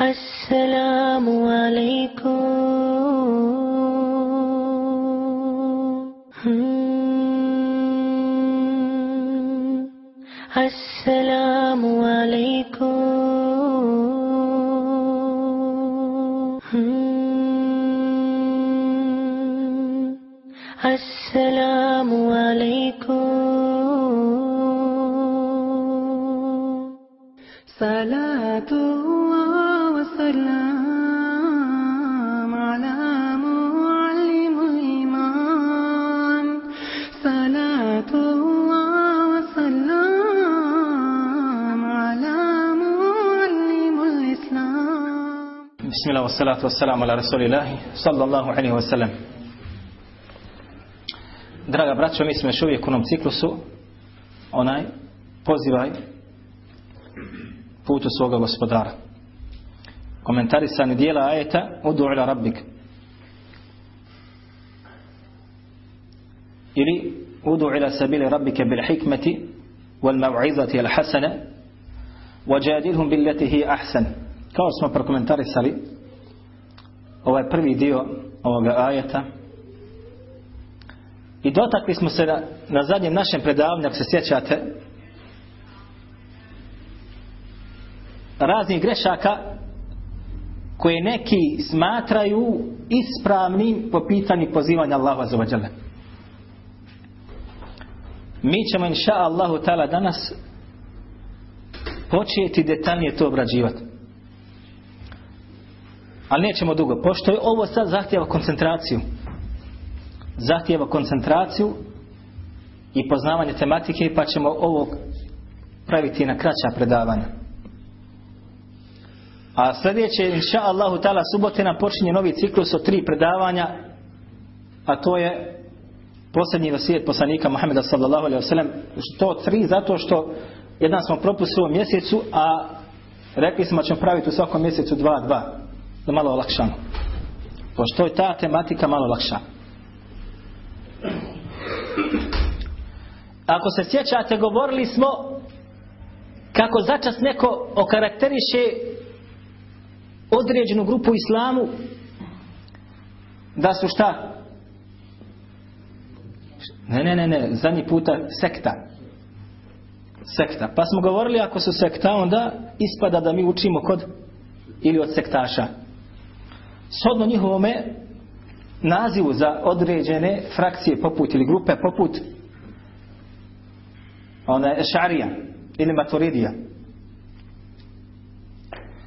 السلام عليكم السلام والصلاة والسلام على رسول الله صلى الله عليه وسلم Draga braćo, mi smo još uvijek u onom ciklusu onaj pozivaj putu svoga gospodara. Komentarisani dijela ajeta Udu ila rabbik. Ili Udu ila sabili rabbike bil hikmeti wal mav'izati al hasana wajadilhum billati hi ahsan. Kao smo prokomentarisali ovaj prvi dio ovoga ajeta i dotakli smo se na, na zadnjem našem predavanju, ako se sjećate, raznih grešaka koje neki smatraju ispravnim po pitanju pozivanja Allaha za. Mi ćemo inša Allahu ta'ala danas početi detaljnije to obrađivati. Ali nećemo dugo, pošto je ovo sad zahtjeva koncentraciju. Zahtjeva koncentraciju i poznavanje tematike pa ćemo ovo praviti na kraća predavanja. A sljedeće, inša Allahu ta'ala, subote počinje novi ciklus od tri predavanja, a to je posljednji vasijet poslanika Muhammeda sallallahu alaihi wasallam. To tri zato što jedan smo propustili u mjesecu, a rekli smo ćemo praviti u svakom mjesecu dva, dva. Da malo olakšamo. Pošto je ta tematika malo lakša. Ako se sjećate, govorili smo kako začas neko okarakteriše određenu grupu islamu da su šta? Ne, ne, ne, ne, zadnji puta sekta. Sekta. Pa smo govorili ako su sekta, onda ispada da mi učimo kod ili od sektaša. Shodno njihovome nazivu za određene frakcije poput ili grupe poput ona je šarija ili maturidija.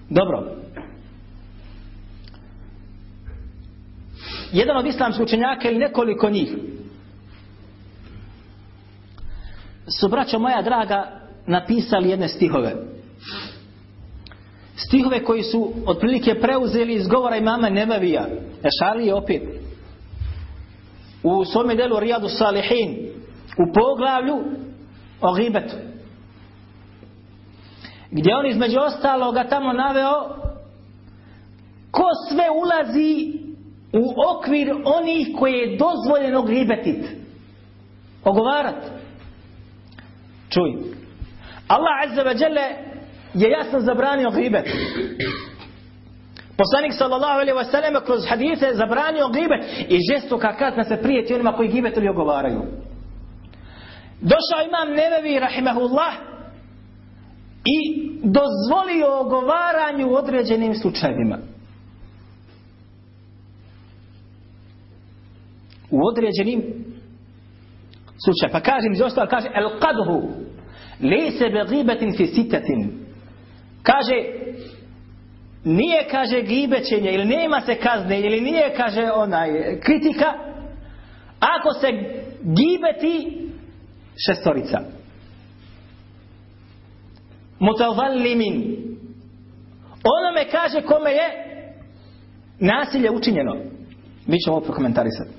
Dobro. Jedan od islamskih učenjaka ili nekoliko njih su, braćo moja draga, napisali jedne stihove. Stihove koji su otprilike preuzeli iz govora imama Nebavija, Ešalije opet, u svome delu Rijadu Salihin, u poglavlju o. Gdje on između ostaloga tamo naveo ko sve ulazi u okvir onih koje je dozvoljeno gribetit. Ogovarat. Čuj. Allah Azza wa je jasno zabranio gribet. Poslanik sallallahu alaihi wa sallam kroz hadise zabranio gribet i žestoka kazna se prijeti onima koji gribet ili ogovaraju. Došao imam Nevevi rahimahullah i dozvolio ogovaranju u određenim slučajevima. U određenim slučajevima. Pa kažem iz ostalo, kaže el qadhu lejse be gibetin fi sitatin. Kaže nije kaže gibećenje ili nema se kazne ili nije kaže onaj kritika ako se gibeti šestorica. Mutavallimin. Onome kaže kome je nasilje učinjeno. Mi ćemo ovo prokomentarisati.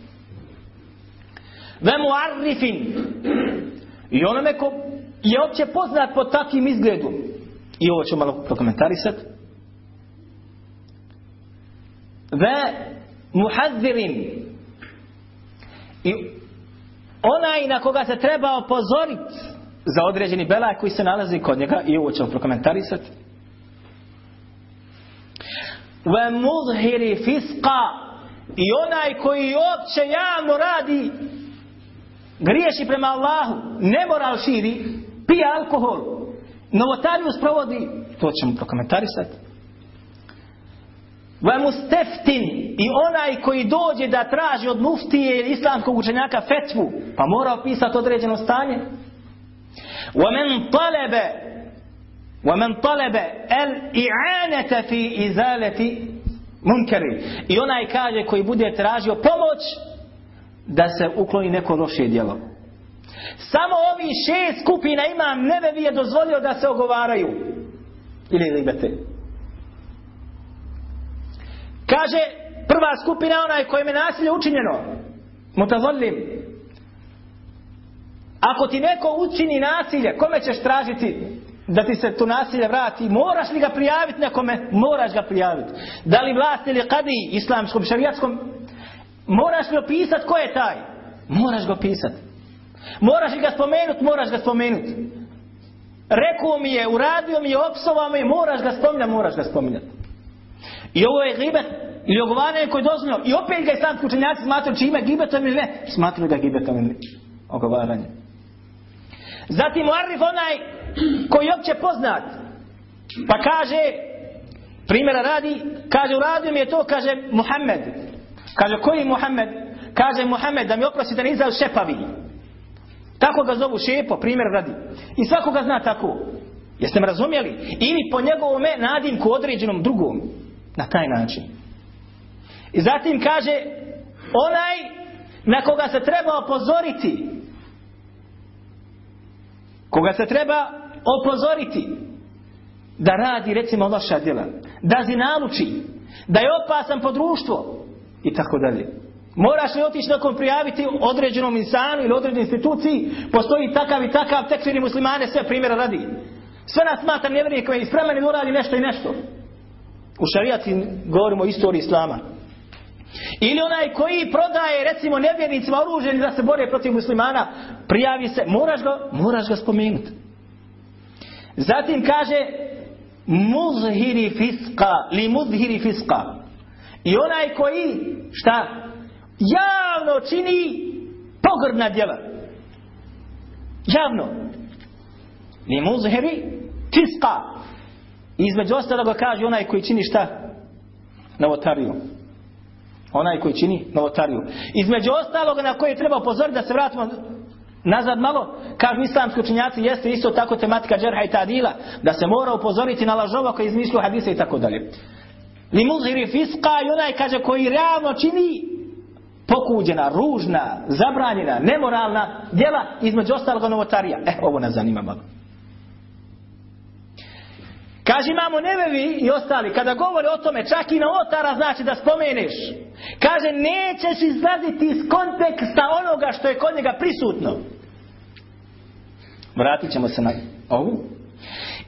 Ve muarrifin. I onome ko je opće poznat po takvim izgledom i ovo ćemo malo prokomentarisati ve muhadzirin i onaj na koga se treba opozoriti za određeni belaj koji se nalazi kod njega i ovo ćemo prokomentarisati. Ve mudhiri fiska i onaj koji opće javno radi griješi prema Allahu, nemoral širi, pije alkohol, novotariju sprovodi, to ćemo prokomentarisati. Ve musteftin i onaj koji dođe da traži od muftije ili islamskog učenjaka fetvu, pa mora opisati određeno stanje. ومن طلب ومن طلب الإعانة في إزالة منكر i onaj kaže koji bude tražio pomoć da se ukloni neko loše djelo samo ovi šest skupina imam nebevi je dozvolio da se ogovaraju ili libete kaže prva skupina onaj kojem je nasilje učinjeno mutazollim Ako ti neko učini nasilje, kome ćeš tražiti da ti se to nasilje vrati? Moraš li ga prijaviti nekome? Moraš ga prijaviti. Da li vlast ili kadi islamskom, šarijatskom? Moraš li opisati ko je taj? Moraš ga opisati. Moraš ga spomenuti? Moraš ga spomenuti. Rekao mi je, uradio mi je, opsovao mi je, moraš ga spominjati, moraš ga spominjati. I ovo je gibet ili ogovaranje koje je dozvoljeno. I opet ga islamski učenjaci smatruju čime gibetom ili ne. Smatruju ga gibetom ili ne. Ogovaranje. Zatim Muarif onaj koji je opće poznat. Pa kaže, primjera radi, kaže uradio mi je to, kaže Muhammed. Kaže koji Muhammed? Kaže Muhammed da mi oprosite ne izdao šepavi. Tako ga zovu šepo, primjer radi. I svako ga zna tako. Jeste me razumjeli? Ili po njegovome nadimku određenom drugom. Na taj način. I zatim kaže onaj na koga se treba opozoriti koga se treba opozoriti da radi recimo loša djela, da zinaluči, da je opasan po društvo i tako dalje. Moraš li otići nekom prijaviti određenom insanu ili određenoj instituciji, postoji takav i takav tekfiri muslimane, sve primjera radi. Sve nas smatra nevjernikom i spremeni da radi nešto i nešto. U šarijaci govorimo o istoriji islama. Ili onaj koji prodaje recimo nevjernicima oružje da se bore protiv muslimana, prijavi se, moraš ga, moraš ga spomenuti. Zatim kaže muzhiri fiska li muzhiri fiska. I onaj koji šta javno čini pogrdna djela. Javno. Li muzhiri fiska. Između ostaloga kaže onaj koji čini šta? Novotariju. Onaj koji čini novotariju. Između ostalog na koje treba upozoriti da se vratimo nazad malo, kažu islamski učinjaci, jeste isto tako tematika džerha i tadila, da se mora upozoriti na lažova koji izmišlju hadise i tako dalje. Li muzhiri fiska i onaj kaže koji realno čini pokuđena, ružna, zabranjena, nemoralna djela između ostalog novotarija. E, ovo nas zanima malo. Kaže imamo nevevi i ostali, kada govore o tome, čak i na otara znači da spomeneš. Kaže, nećeš izlaziti iz konteksta onoga što je kod njega prisutno. Vratit ćemo se na ovu.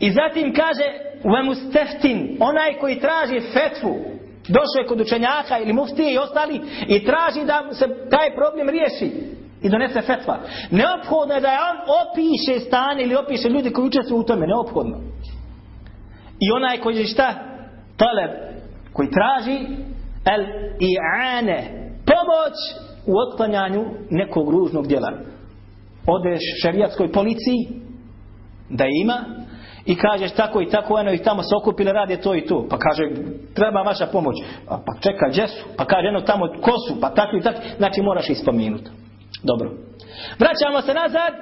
I zatim kaže, onaj koji traži fetvu, došao je kod učenjaka ili muftije i ostali, i traži da se taj problem riješi i donese fetva. Neophodno je da on opiše stanje ili opiše ljudi koji učestvuju u tome, neophodno. I onaj koji je šta? Taleb. Koji traži el i'ane. Pomoć u otklanjanju nekog ružnog djela. Odeš šerijatskoj policiji da ima i kažeš tako i tako eno i tamo se okupile rade to i to. Pa kaže treba vaša pomoć. A, pa čeka gdje su? Pa kaže eno tamo ko su? Pa tako i tako. Znači moraš ispomenuti. Dobro. Vraćamo se nazad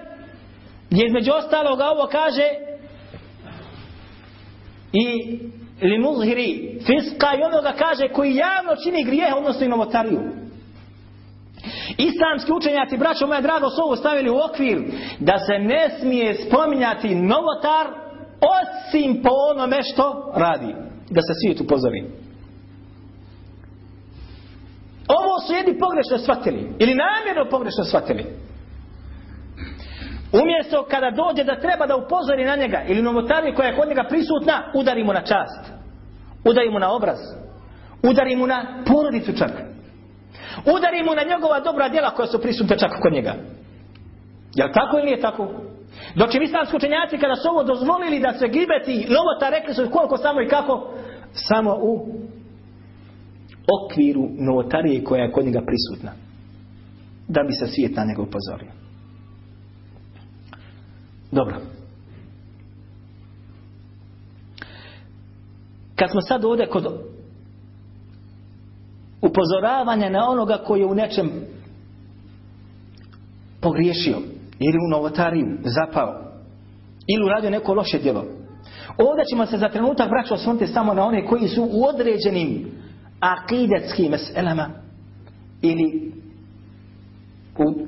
gdje između ostaloga ovo kaže i li muzhiri fiska i onoga kaže koji javno čini grijehe odnosno i novotariju islamski učenjaci braćo moja drago su ovo stavili u okvir da se ne smije spominjati novotar osim po onome što radi da se svijet upozori ovo su jedni pogrešno shvatili ili namjerno pogrešno shvatili Umjesto kada dođe da treba da upozori na njega ili novotariju koja je kod njega prisutna, udari mu na čast. Udari mu na obraz. Udari mu na porodicu čak. Udari mu na njegova dobra djela koja su prisutna čak kod njega. Je li tako ili nije tako? Dočim islamski učenjaci kada su ovo dozvolili da se gibeti novota rekli su koliko samo i kako samo u okviru novotarije koja je kod njega prisutna da bi se svijet na njega upozorio. Dobro. Kad smo sad ovdje kod upozoravanja na onoga koji je u nečem pogriješio ili u novotariju zapao ili uradio neko loše djelo. Ovdje ćemo se za trenutak braćo osvrnuti samo na one koji su u određenim akidetskim meselama ili u,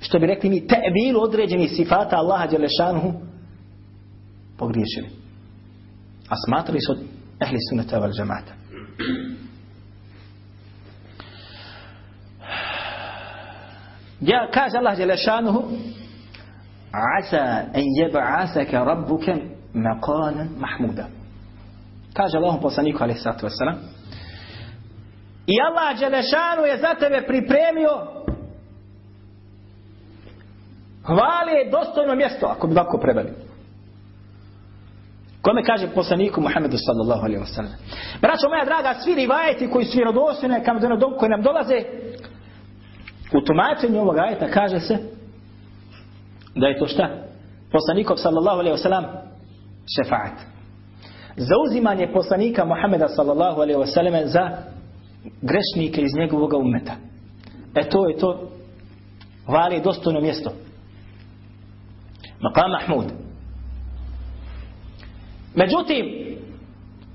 što bi rekli mi tebilu određenih sifata Allaha Đelešanuhu pogriješili. A smatrali su ehli sunnata val džamata. Ja kaže Allah Đelešanuhu Asa en jeb'asaka rabbuka maqanan mahmuda. Kaže Allahom poslaniku alaih sallatu wasalam I Allah Đelešanu je za tebe pripremio hvali je dostojno mjesto, ako bi ovako prebali. Kome kaže poslaniku Muhammedu sallallahu alaihi wa sallam. Braćo moja draga, svi rivajeti koji su vjerodostojne, koji nam dolaze, u tumačenju ovog ajeta kaže se da je to šta? Poslanikov sallallahu alaihi wa sallam šefaat. Zauzimanje poslanika Muhammeda sallallahu alaihi wa sallam za grešnike iz njegovog umeta. E to je to hvali dostojno mjesto. Maqam Mahmud. Međutim,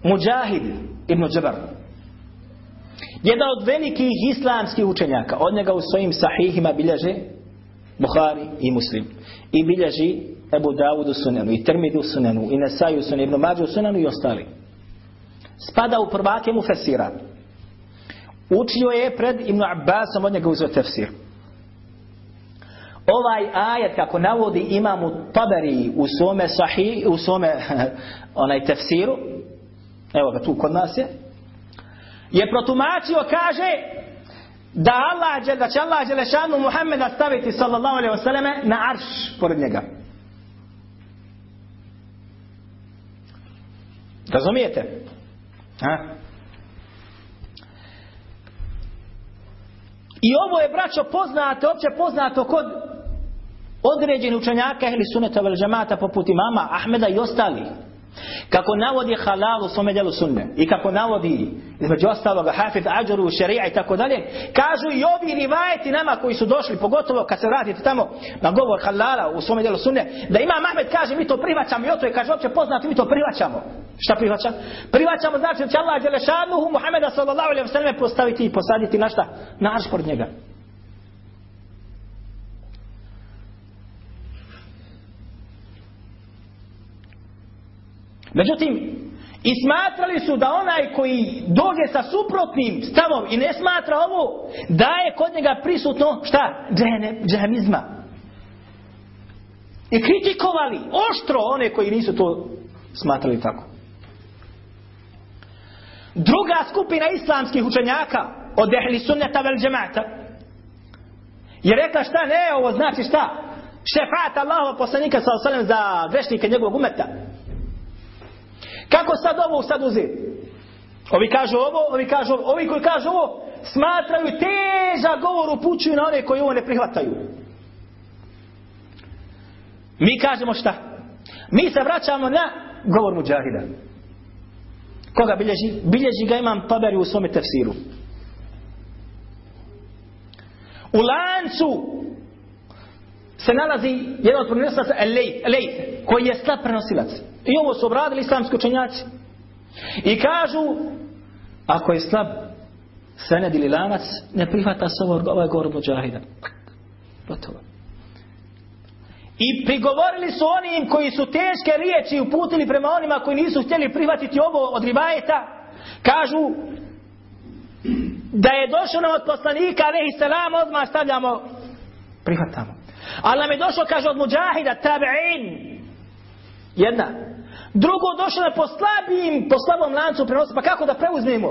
Mujahid ibn Džabar, jedan od velikih islamskih učenjaka, od njega u svojim sahihima bilježe Bukhari i Muslim. I bilježi Ebu Dawudu sunenu, i Termidu sunenu, i Nesaju sunenu, Ibn Mađu sunenu i ostali. Spada u prvake mu fesira. Učio je pred Ibn Abbasom od njega uzeo tefsir. Ovaj ajet kako navodi imam u Taberi u svome sahih, u svome onaj tefsiru, evo ga tu kod nas je, je protumačio, kaže, da Allah, da će Allah Đelešanu Muhammeda staviti sallallahu alaihi wasallam na arš pored njega. Razumijete? Ha? I ovo je, braćo, poznato, opće poznato kod određenih učenjaka ili suneta vel džemata poput imama Ahmeda i ostalih. Kako navodi halal u svome djelu sunne i kako navodi između ostaloga hafid ađaru, šerija i tako dalje, kažu i ovi rivajeti nama koji su došli, pogotovo kad se vratite tamo na govor halala u svome djelu sunne, da ima Ahmed kaže mi to prihvaćamo i o to je kaže opće poznato mi to prihvaćamo. Šta prihvaćam? Prihvaćamo znači da će Allah Đelešanuhu Muhammeda sallallahu alaihi wa sallam postaviti i posaditi na šta? Na njega. Međutim, i smatrali su da onaj koji dođe sa suprotnim stavom i ne smatra ovo, da je kod njega prisutno, šta? Džene. I kritikovali oštro one koji nisu to smatrali tako. Druga skupina islamskih učenjaka od ehli sunneta vel džemata je rekla šta ne, ovo znači šta? Šefat Allahova poslanika sa za grešnike njegovog umeta. Kako sad ovo sad uzeti? Ovi kažu ovo, ovi kažu ovo. Ovi koji kažu ovo, smatraju teža govor upućuju na one koji ovo ne prihvataju. Mi kažemo šta? Mi se vraćamo na govor muđahida. Koga bilježi? Bilježi ga imam taberi u svome tefsiru. U lancu se nalazi jedan od prenosilaca Lejt, koji je slab prenosilac. I ovo su obradili islamski učenjaci. I kažu, ako je slab sened ili lanac, ne prihvata se ovo, ovaj govor muđahida. Gotovo. I prigovorili su onim koji su teške riječi uputili prema onima koji nisu htjeli prihvatiti ovo od rivajeta. Kažu da je došlo nam od poslanika, alaihi salam, odmah stavljamo, prihvatamo. Ali nam je došlo, kaže, od muđahida, tabi'in. Jedna. Drugo došlo je po slabijim, po slabom lancu prenosa. Pa kako da preuzmemo?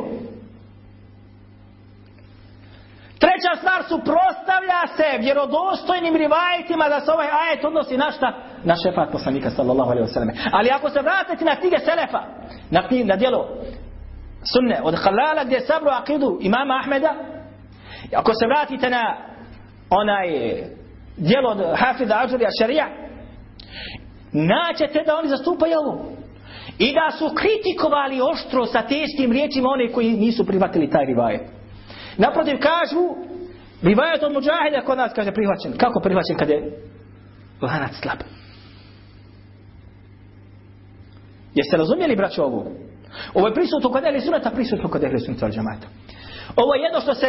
Treća stvar suprostavlja se vjerodostojnim rivajetima da se ovaj ajet odnosi na šta? Na šefat poslanika sallallahu alaihi wasallam. Ali ako se vratite na knjige Selefa, na, knjige, na djelo sunne od Halala gdje je sabru akidu imama Ahmeda, ako se vratite na onaj djelo od Hafida Ađurija Šarija, naćete da oni zastupaju ovo. I da su kritikovali oštro sa teškim riječima one koji nisu prihvatili taj rivajet. Naprotiv kažu, rivajet od muđahida kod nas kaže prihvaćen. Kako prihvaćen kad je lanac slab? Jeste razumjeli braćo ovo? Ovo je prisutno kod ehli sunata, prisutno kod ehli sunata. Ovo je jedno što se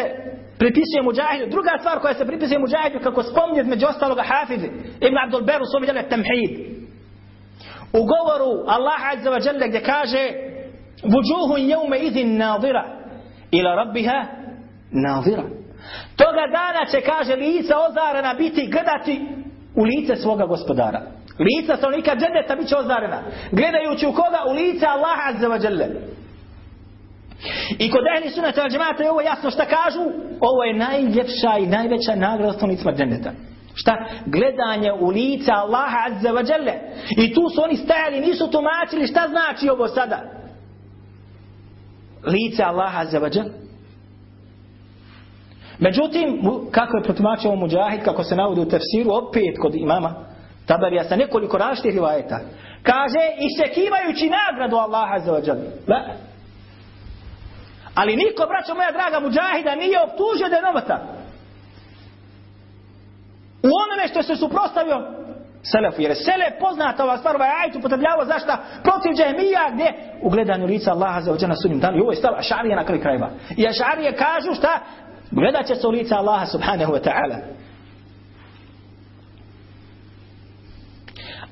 pripisuje muđahidu. Druga stvar koja se pripisuje muđahidu, kako spominje među ostaloga Hafiz Ibn Abdul Beru, svoj djele Tamhid. U govoru Allah Azza wa Jalla gdje kaže Vujuhu jevme idin nadira ila rabbiha nadira. Toga dana će, kaže, lica ozarena biti gledati u lice svoga gospodara. Lica stanovnika dženneta bit će ozarena. Gledajući u koga? U lice Allaha Azza wa Jalla. I kod ehli sunata al džemata je ovo jasno šta kažu. Ovo je najljepša i najveća nagrada stanovnicima dženneta. Šta? Gledanje u lice Allaha Azza wa Jalla. I tu su oni stajali, nisu tumačili šta znači ovo sada. Lice Allaha Azza wa Jalla. Međutim, kako je protumačio muđahid, kako se navodi u tefsiru, opet kod imama Tabarija sa nekoliko različitih rivajeta. Kaže, iščekivajući nagradu Allaha za ođel. Ali niko, braćo moja draga muđahida, nije optužio da je novotar. U onome što se suprostavio Selefu. Jer je Selef poznata ova stvar, ovaj ajit upotrebljavao zašta protiv džehmija gdje u gledanju lica Allaha za ođel na sunim danu. I ovo je stava Ašarija na kraju krajeva. I Ašarije kažu šta? Gledat će se u lica Allaha subhanahu wa ta'ala.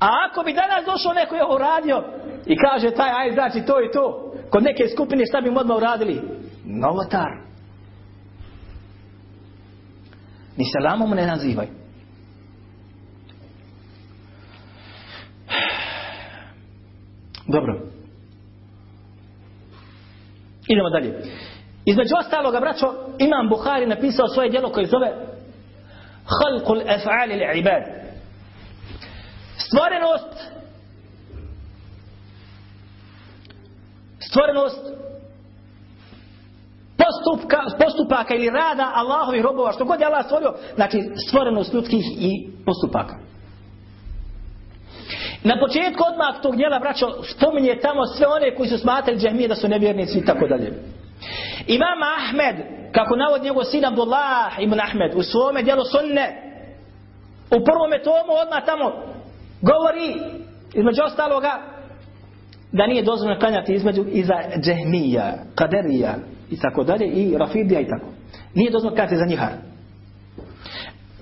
A ako bi danas došao neko je uradio i kaže taj aj znači to i to, kod neke skupine šta bi mu odmah uradili? Novotar. Ni selamom ne nazivaj. Dobro. Idemo dalje. Između ostaloga, braćo, Imam Buhari napisao svoje djelo koje zove Halkul ef'ali l'ibad. Stvorenost stvorenost postupka, postupaka ili rada Allahovih robova, što god je Allah stvorio, znači stvorenost ljudskih i postupaka. Na početku odmah tog djela, braćo, spominje tamo sve one koji su smatrali džahmije da su nevjernici i tako dalje. Imam Ahmed, kako navodi njegov sin Abdullah ibn Ahmed, u svome dijelu sunne, u prvome tomu odmah tamo govori, između ostaloga, da nije dozvoljeno klanjati između iza džehmija, kaderija i tako dalje, i rafidija i tako. Nije dozvoljeno klanjati za njihar.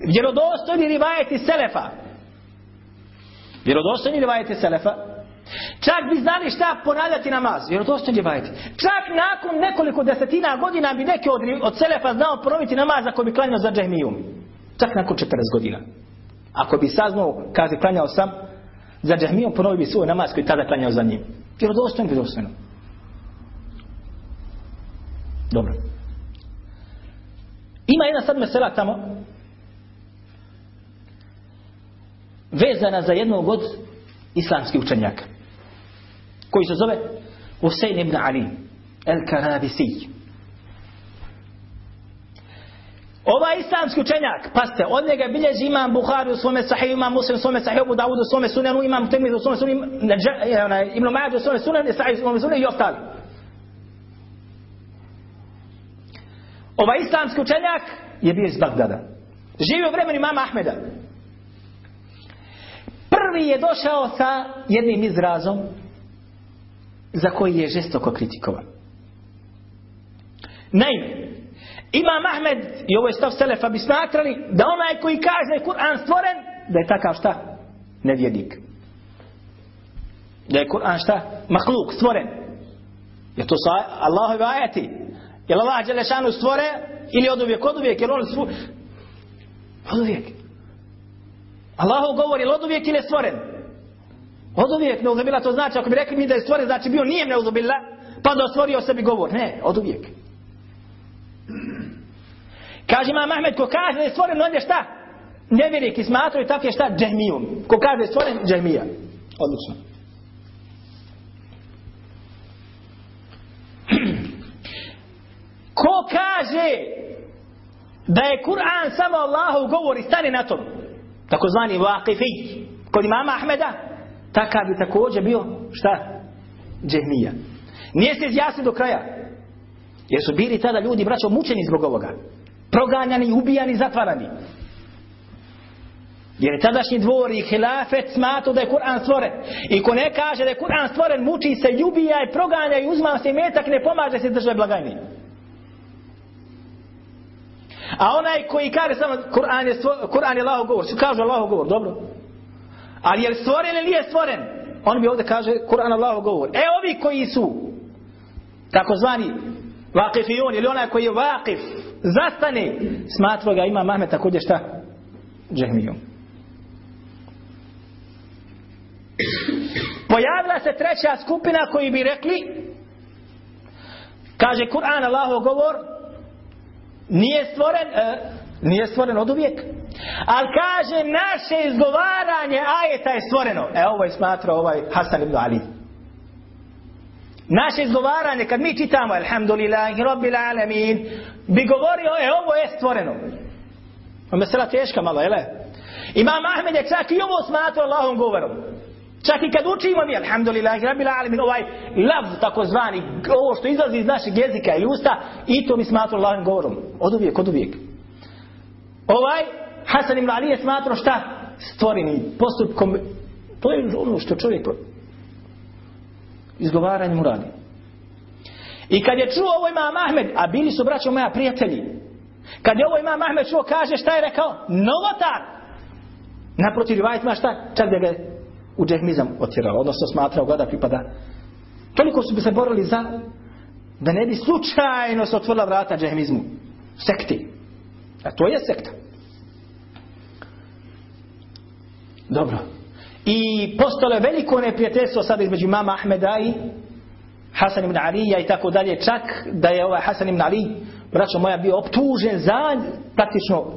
Vjerodostojni rivajeti Selefa, vjerodostojni rivajeti Selefa, Čak bi znali šta ponavljati namaz. Jer to ste bajiti. Čak nakon nekoliko desetina godina bi neki od, od Selefa znao ponoviti namaz ako bi klanjao za džehmijum. Čak nakon 40 godina. Ako bi saznao, kaže klanjao sam, za džehmijum ponovi bi svoj namaz koji tada klanjao za njim. Vjerodostojno, vjerodostojno. Dobro. Ima jedna sad mesela tamo vezana za jednog od islamskih učenjaka koji se zove Husein ibn Ali el-Karabisi Ovaj islamski učenjak, paste, od njega bilježi imam Buhari u svome sahiju, imam Muslim u svome sahiju, Abu Dawud u svome sunanu, imam Tirmidhi u svome sunanu, Ibn Majad u svome sunanu, Nesai u svome sunanu i ostali. Ovaj islamski učenjak je bio iz Bagdada. Živio u vremenu imama Ahmeda. Prvi je došao sa jednim izrazom za koji je žestoko kritikovan. Naime, Imam Ahmed i ovo je stav Selefa bi smatrali da onaj koji kaže Kur'an stvoren, da je takav šta? Nevjednik. Da je Kur'an šta? Mahluk, stvoren. Je to su Allahove ajati? Je li Allah Đelešanu stvore ili od uvijek, od uvijek, je li on? Od uvijek. Allahu govori, od uvijek ili je stvoren? Od uvijek, neuzubila, to znači, ako bi rekli mi da je stvoren, znači bio nije neuzubila, pa da stvorio sebi govor. Ne, od uvijek. Kaže imam Ahmed ko kaže da je stvoren on je šta? Nevjerik i smatraju tako je šta? Džehmijom. Ko kaže stvoren džehmija. Odlično. Ko kaže da je Kur'an samo Allahov govor i stane na tom, takozvani vaqifi, kod imama Ahmeda, takav bi također bio, šta? Džehmija. Nije se izjasni do kraja. Jer su bili tada ljudi, braćo, mučeni zbog ovoga. Proganjani, ubijani, zatvarani. Jer je tadašnji dvor i hilafet smatru da je Kur'an stvoren. I ko ne kaže da je Kur'an stvoren, muči se, ljubija i proganja i uzma se metak, ne pomaže se države blagajni. A onaj koji kaže samo Kur'an je, Kur'an je Allahov govor, kaže Allahov govor, dobro. Ali je li stvoren ili nije stvoren? On bi ovdje kaže Kur'an Allahov govor. E ovi koji su takozvani vakifijun ili onaj koji je vakif, zastane, smatro ga ima Mahmed također šta? Džehmijom. Pojavila se treća skupina koji bi rekli kaže Kur'an Allahov govor nije stvoren e, nije stvoren od uvijek ali kaže naše izgovaranje ajeta je stvoreno. E ovo je smatrao ovaj Hasan ibn Ali. Naše izgovaranje kad mi čitamo alhamdulillahi rabbil alamin bi govorio e ovo je stvoreno. Ovo je teška malo jel Imam Ahmed je čak i ovo smatrao Allahom govorom Čak i kad učimo mi, alhamdulillah, rabbil alamin, ovaj lav, takozvani, ovo što izlazi iz našeg jezika ili usta, i to mi smatru Allahim govorom. Od uvijek, od uvijek. Ovaj, Hasan ibn Ali je smatrao šta? Stvoreni postupkom, to je ono što čovjek izgovaranje mu radi. I kad je čuo ovo imam Ahmed, a bili su braćo moja prijatelji, kad je ovo imam Ahmed čuo, kaže šta je rekao? Novotar! Naprotiv rivajt šta? Čak da ga u džehmizam otjerao, odnosno smatrao ga da pripada. Toliko su bi se borili za da ne bi slučajno se otvorila vrata džehmizmu. Sekti. A to je sekta. Dobro. I postalo je veliko neprijateljstvo sad između mama Ahmeda i Hasan ibn Alija i tako dalje. Čak da je ovaj Hasan ibn Ali, braćo moja, bio optužen za praktično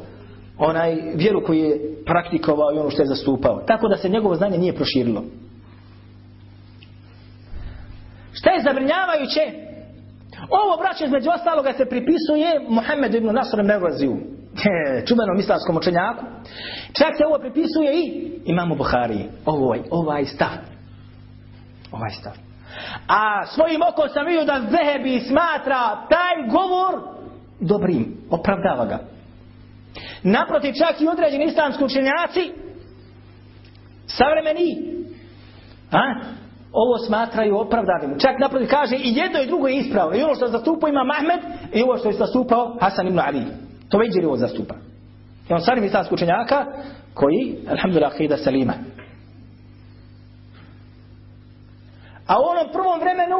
onaj vjeru koju je praktikovao i ono što je zastupao. Tako da se njegovo znanje nije proširilo. Šta je zabrinjavajuće? Ovo braće između ostaloga se pripisuje Muhammedu ibn Nasr Mervaziju, čubenom islamskom učenjaku. Čak se ovo pripisuje i imamo Buhari. Ovaj, ovaj stav. Ovaj stav. A svojim okom sam vidio da Zehebi smatra taj govor dobrim. Opravdava ga. Naprotiv, čak i određeni islamski učenjaci, savremeni, a? ovo smatraju opravdanim. Čak naprotiv kaže i jedno i drugo je ispravno. I ono što zastupao ima Mahmed i ovo što je zastupao Hasan ibn Ali. To već je ovo zastupa. I on sarim islamski učenjaka koji, alhamdulillah, hida salima. A u onom prvom vremenu,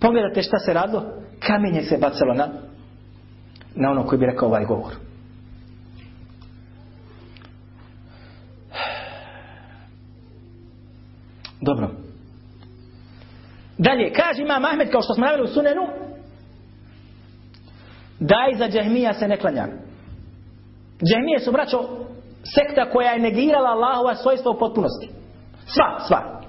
pogledajte šta se radilo, kamenje se bacalo na, na ono koji bi rekao ovaj govor. Dobro. Dalje, kaže imam Ahmed, kao što smo naveli u sunenu, da iza džahmija se ne klanja. Džahmije su, braćo, sekta koja je negirala Allahova svojstva u potpunosti. Sva, sva.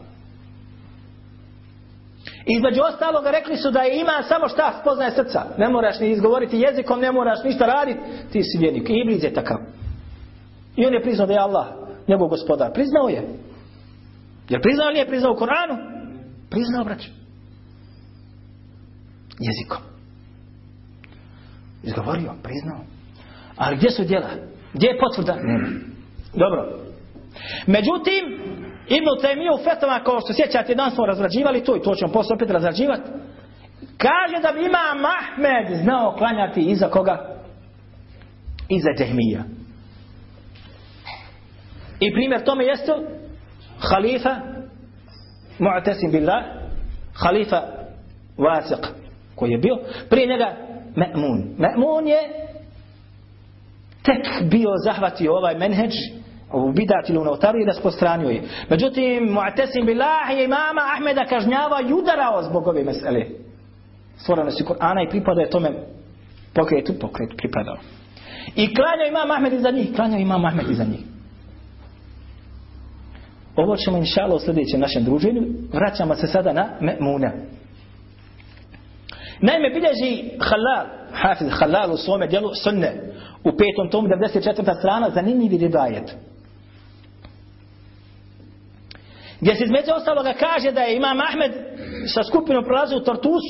Između ostaloga rekli su da je ima samo šta spoznaje srca. Ne moraš ni izgovoriti jezikom, ne moraš ništa raditi. Ti si vjernik. I Iblis je takav. I on je priznao da je Allah njegov gospodar. Priznao je. Jer priznao li je priznao u Koranu? Priznao, braće. Jezikom. Izgovorio, priznao. Ali gdje su djela? Gdje je potvrda? Nema. Dobro. Međutim, Ibn Taymiyyah u fetama, kao što sjećate, dan smo razrađivali to i to ćemo posle opet razrađivati. Kaže da bi ima Mahmed znao klanjati iza koga? Iza Džehmija. I primjer tome jeste halifa Mu'tasim billah halifa Vasiq koji je bio prije njega Ma'mun Ma'mun je tek bio zahvatio ovaj menheđ ovu bidat ili unotaru i raspostranio je. Međutim, Mu'tasim billah je imama Ahmeda kažnjava i udarao zbog ove mesele. Stvorene su Kur'ana i pripada je tome pokretu, pokretu pripadao. I klanjao imam Ahmed iza njih, klanjao imam Ahmed iza njih. Ovo ćemo inšalo u sljedećem našem druženju. Vraćamo se sada na Me'muna. Naime, bilježi Halal, Hafiz Halal u svome dijelu sunne, u petom tomu 94. strana, zanimljivi ribajet. Gdje se između ostaloga kaže da je Imam Ahmed sa skupinom prolazio u Tartus,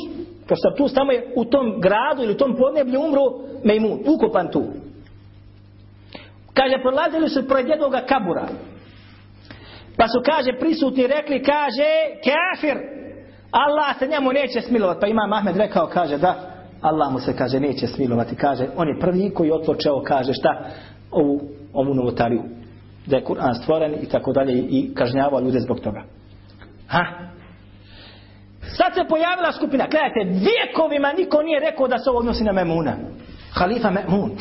pošto Tartus tamo je u tom gradu ili u tom podneblju umro Mejmun, ukopan tu. Kaže, prolazili su pored jednoga kabura. Pa su, kaže, prisutni rekli, kaže, kafir, Allah se njemu neće smilovati. Pa Imam Ahmed rekao, kaže, da, Allah mu se, kaže, neće smilovati. Kaže, on je prvi koji otpočeo, kaže, šta, ovu, ovu novotariju. Da je Kur'an stvoren i tako dalje i kažnjavao ljude zbog toga. Ha? Sad se pojavila skupina. Gledajte, vijekovima niko nije rekao da se ovo odnosi na Memuna. Halifa Memun.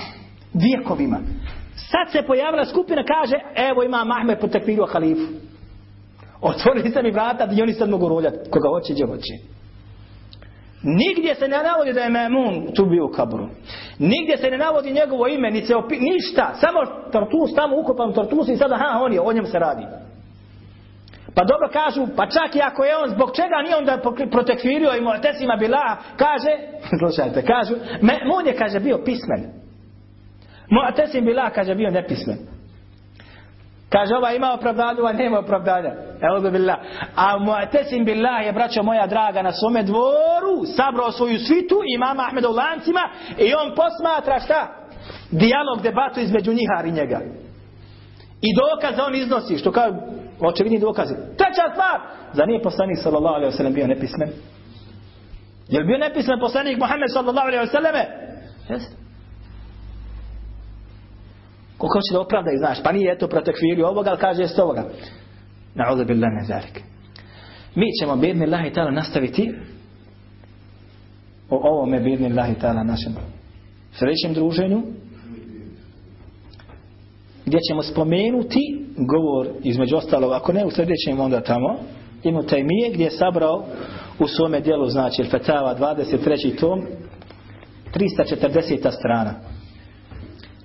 Vijekovima. Sad se pojavila skupina, kaže, evo ima Mahmed potekvirio halifu. Otvorili ste mi vrata i oni sad mogu roljati. Koga hoće, gdje hoće. Nigdje se ne navodi da je Memun tu bio u kaburu. Nigdje se ne navodi njegovo ime, ni se opi... ništa. Samo Tartus tamo ukopan Tartus i sada, ha, on je, o njemu se radi. Pa dobro kažu, pa čak i ako je on, zbog čega nije onda protekvirio i Mu'tesima bila, kaže, slušajte, kažu, Memun je, kaže, bio pismen. Mu'tesim bila, kaže, bio nepismen. Kaže, ova ima opravdanja, ova nema opravdanja. Evo billah. A Mu'tesim billah je, braćo moja draga, na svome dvoru sabrao svoju svitu imama Ahmeda u lancima i on posmatra šta? Dijalog, debatu između njihar i njega. I dokaze on iznosi, što kao očevidni dokazi. Treća stvar, za nije poslanik sallallahu alaihi wasallam bio nepismen? Je bio nepismen poslanik Muhammed sallallahu alaihi wasallam? Jeste. Koliko hoće da opravda i znaš, pa nije eto protekvirio ovoga, ali kaže jest ovoga. Na'udhu billahi min zalik. Mi ćemo bidni Allahi ta'ala nastaviti o ovome bidni Allahi ta'ala našem sljedećem druženju gdje ćemo spomenuti govor između ostalog, ako ne u sljedećem onda tamo, Ibn Taymiye gdje je sabrao u svome dijelu, znači Fetava 23. tom 340. strana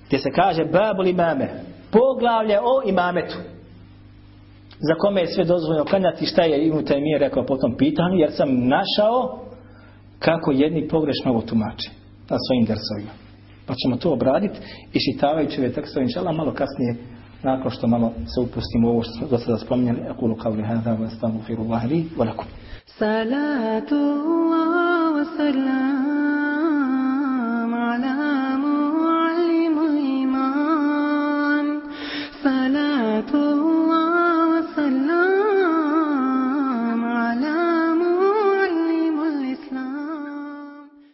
gdje se kaže babul imame poglavlje o imametu za kome je sve dozvoljeno klanjati šta je Ibn Taymiye rekao po tom pitanju jer sam našao kako jedni pogrešno ovo tumače na svojim dersovima. Pa ćemo to obraditi i šitavajući ove tekstove inšala malo kasnije nakon što malo se upustimo u ovo što do sada spominjali akulu kavli hada wa astaghfirullah li wa lakum. Salatu wa salam ala